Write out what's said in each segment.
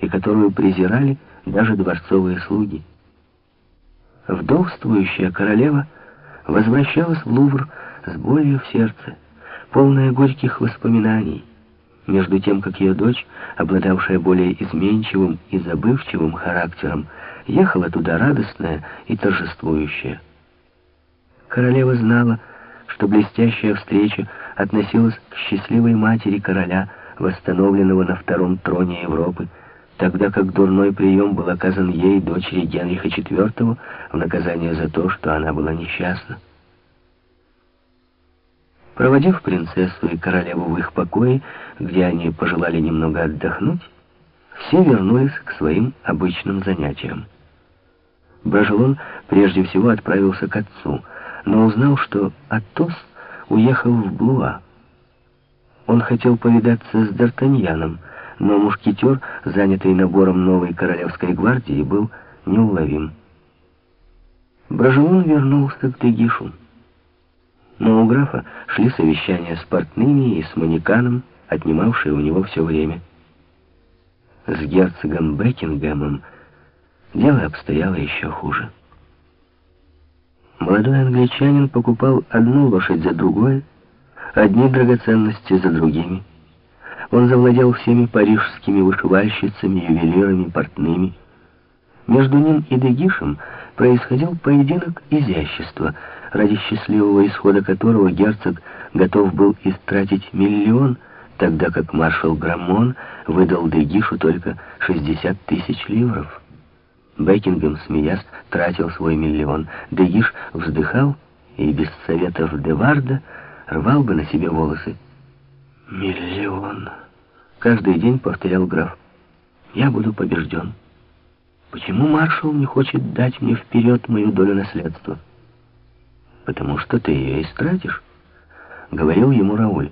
и которую презирали даже дворцовые слуги. Вдовствующая королева возвращалась в Лувр с болью в сердце, полная горьких воспоминаний, между тем, как ее дочь, обладавшая более изменчивым и забывчивым характером, ехала туда радостная и торжествующая. Королева знала, что блестящая встреча относилась к счастливой матери короля, восстановленного на втором троне Европы, тогда как дурной прием был оказан ей, дочери Генриха IV, в наказание за то, что она была несчастна. Проводив принцессу и королеву в их покое, где они пожелали немного отдохнуть, все вернулись к своим обычным занятиям. Брожелон прежде всего отправился к отцу, но узнал, что Атос уехал в Блуа. Он хотел повидаться с Д'Артаньяном, но мушкетер, занятый набором новой королевской гвардии, был неуловим. Брожелон вернулся к Дегишу. Но у графа шли совещания с портными и с манеканом, отнимавшие у него все время. С герцогом Бекингемом дело обстояло еще хуже. Молодой англичанин покупал одну лошадь за другой, одни драгоценности за другими. Он завладел всеми парижскими вышивальщицами, ювелирами, портными. Между ним и Дегишем происходил поединок изящества, ради счастливого исхода которого герцог готов был истратить миллион, тогда как маршал Граммон выдал Дегишу только 60 тысяч ливров. Бекингем, смеясь, тратил свой миллион. Дегиш вздыхал и без советов Деварда рвал бы на себе волосы. «Миллион!» — каждый день повторял граф. «Я буду побежден. Почему маршал не хочет дать мне вперед мою долю наследства?» «Потому что ты ее истратишь», — говорил ему Рауль.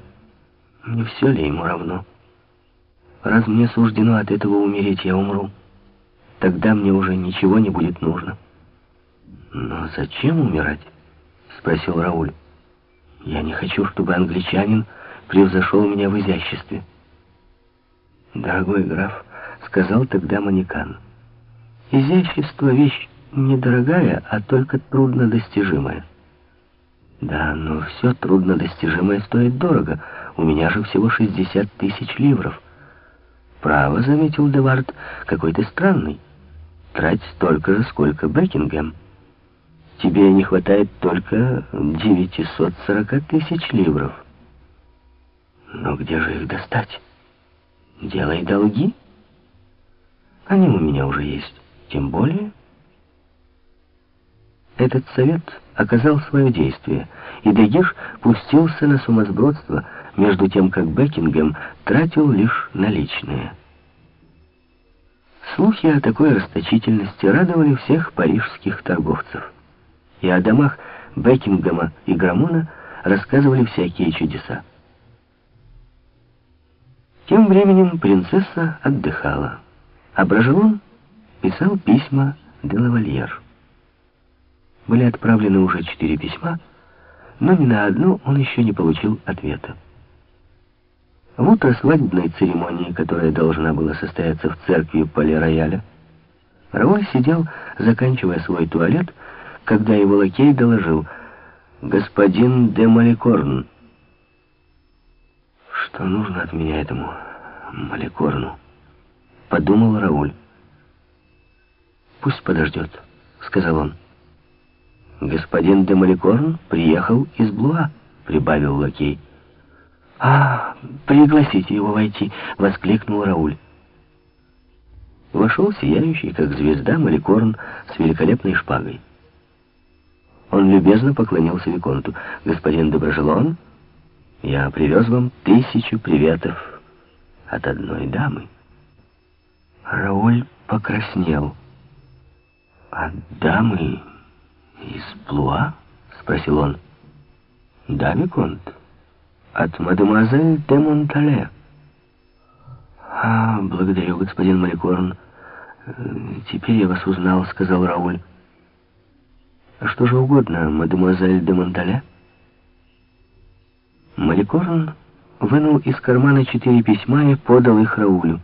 «Не все ли ему равно? Раз мне суждено от этого умереть, я умру» тогда мне уже ничего не будет нужно. «Но зачем умирать?» — спросил Рауль. «Я не хочу, чтобы англичанин превзошел меня в изяществе». «Дорогой граф», — сказал тогда Манекан, — «изящество — вещь недорогая, а только труднодостижимая». «Да, но все труднодостижимое стоит дорого. У меня же всего 60 тысяч ливров». «Право», — заметил Девард, — «какой ты странный» трать столько же, сколько Бекингем. Тебе не хватает только 940 тысяч ливров. Но где же их достать? Делай долги. Они у меня уже есть. Тем более... Этот совет оказал свое действие, и Дегиш пустился на сумасбродство, между тем, как Бекингем тратил лишь наличные. Слухи о такой расточительности радовали всех парижских торговцев. И о домах Бекингема и Грамона рассказывали всякие чудеса. Тем временем принцесса отдыхала, а Брожелон писал письма де лавальер. Были отправлены уже четыре письма, но ни на одно он еще не получил ответа. В утро свадебной церемонии, которая должна была состояться в церкви Пале-Рояля, Рауль сидел, заканчивая свой туалет, когда его лакей доложил «Господин де Маликорн». «Что нужно от меня этому Маликорну?» — подумал Рауль. «Пусть подождет», — сказал он. «Господин де Маликорн приехал из Блуа», — прибавил лакей. «А, пригласите его войти!» — воскликнул Рауль. Вошел сияющий, как звезда, Маликорн с великолепной шпагой. Он любезно поклонился Виконту. «Господин Доброжелон, я привез вам тысячу приветов от одной дамы». Рауль покраснел. «От дамы из Плуа?» — спросил он. «Да, Виконт» от мадемуазель де Монтале. «А, благодарю, господин Маликорн. Теперь я вас узнал», — сказал Рауль. «А что же угодно, мадемуазель де Монтале?» Маликорн вынул из кармана четыре письма и подал их Раулю.